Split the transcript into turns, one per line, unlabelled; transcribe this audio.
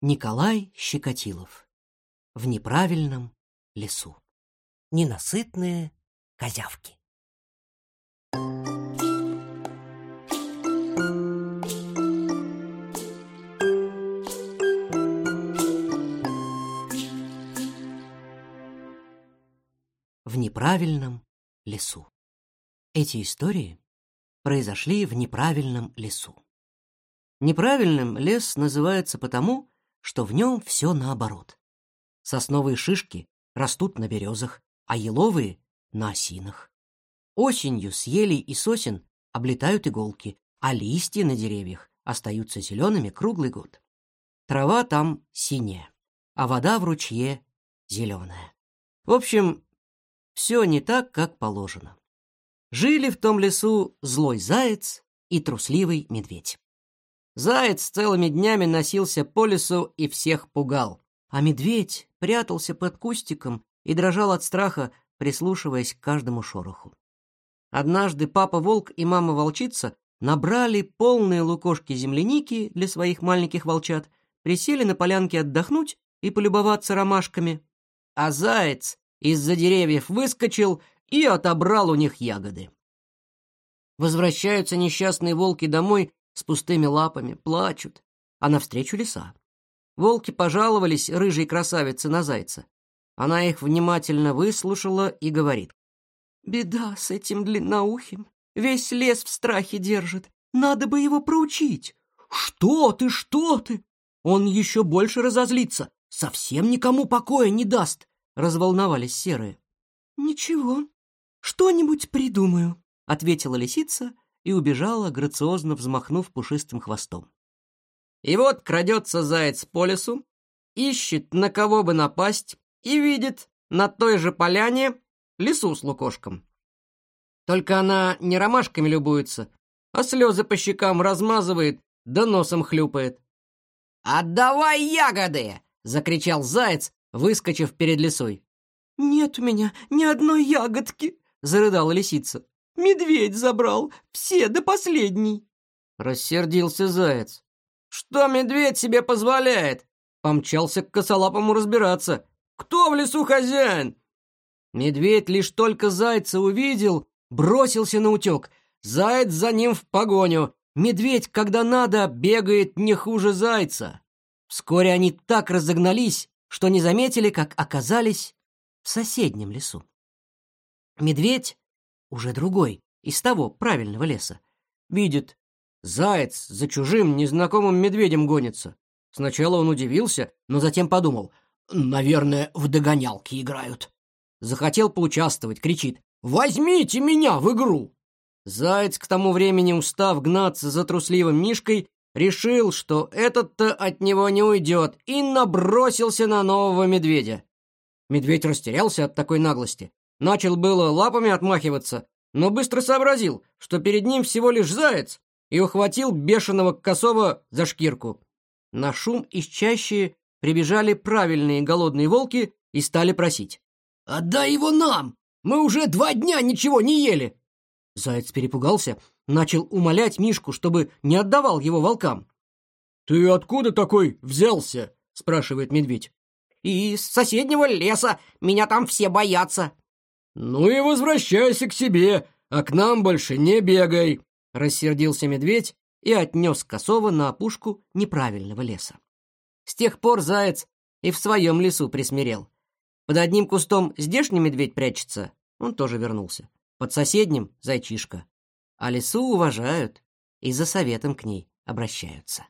Николай Щекотилов. В неправильном лесу. Ненасытные козявки. В неправильном лесу. Эти истории произошли в неправильном лесу. Неправильным лес называется потому, что в нем все наоборот. Сосновые шишки растут на березах, а еловые — на осинах. Осенью с елей и сосен облетают иголки, а листья на деревьях остаются зелеными круглый год. Трава там синяя, а вода в ручье зеленая. В общем, все не так, как положено. Жили в том лесу злой заяц и трусливый медведь. Заяц целыми днями носился по лесу и всех пугал, а медведь прятался под кустиком и дрожал от страха, прислушиваясь к каждому шороху. Однажды папа-волк и мама-волчица набрали полные лукошки земляники для своих маленьких волчат, присели на полянке отдохнуть и полюбоваться ромашками, а заяц из-за деревьев выскочил и отобрал у них ягоды. Возвращаются несчастные волки домой с пустыми лапами, плачут, а навстречу лиса. Волки пожаловались рыжей красавице на зайца. Она их внимательно выслушала и говорит. «Беда с этим длинноухим. Весь лес в страхе держит. Надо бы его проучить». «Что ты, что ты? Он еще больше разозлится. Совсем никому покоя не даст разволновались серые. «Ничего, что-нибудь придумаю», — ответила лисица и убежала, грациозно взмахнув пушистым хвостом. И вот крадется заяц по лесу, ищет, на кого бы напасть, и видит на той же поляне лису с лукошком. Только она не ромашками любуется, а слезы по щекам размазывает, да носом хлюпает. «Отдавай ягоды!» — закричал заяц, выскочив перед лисой. «Нет у меня ни одной ягодки!» — зарыдала лисица. «Медведь забрал, все до последней!» Рассердился заяц. «Что медведь себе позволяет?» Помчался к косолапому разбираться. «Кто в лесу хозяин?» Медведь лишь только зайца увидел, бросился на утек. Заяц за ним в погоню. Медведь, когда надо, бегает не хуже зайца. Вскоре они так разогнались, что не заметили, как оказались в соседнем лесу. Медведь, уже другой, из того правильного леса, видит, заяц за чужим незнакомым медведем гонится. Сначала он удивился, но затем подумал, наверное, в догонялки играют. Захотел поучаствовать, кричит, «Возьмите меня в игру!» Заяц, к тому времени устав гнаться за трусливым Мишкой, решил, что этот-то от него не уйдет, и набросился на нового медведя. Медведь растерялся от такой наглости. Начал было лапами отмахиваться, но быстро сообразил, что перед ним всего лишь заяц, и ухватил бешеного косого за шкирку. На шум из чащи прибежали правильные голодные волки и стали просить. «Отдай его нам! Мы уже два дня ничего не ели!» Заяц перепугался начал умолять Мишку, чтобы не отдавал его волкам. «Ты откуда такой взялся?» — спрашивает медведь. «Из соседнего леса. Меня там все боятся». «Ну и возвращайся к себе, а к нам больше не бегай», — рассердился медведь и отнес косого на опушку неправильного леса. С тех пор заяц и в своем лесу присмирел. Под одним кустом здешний медведь прячется, он тоже вернулся. Под соседним — зайчишка а лису уважают и за советом к ней обращаются.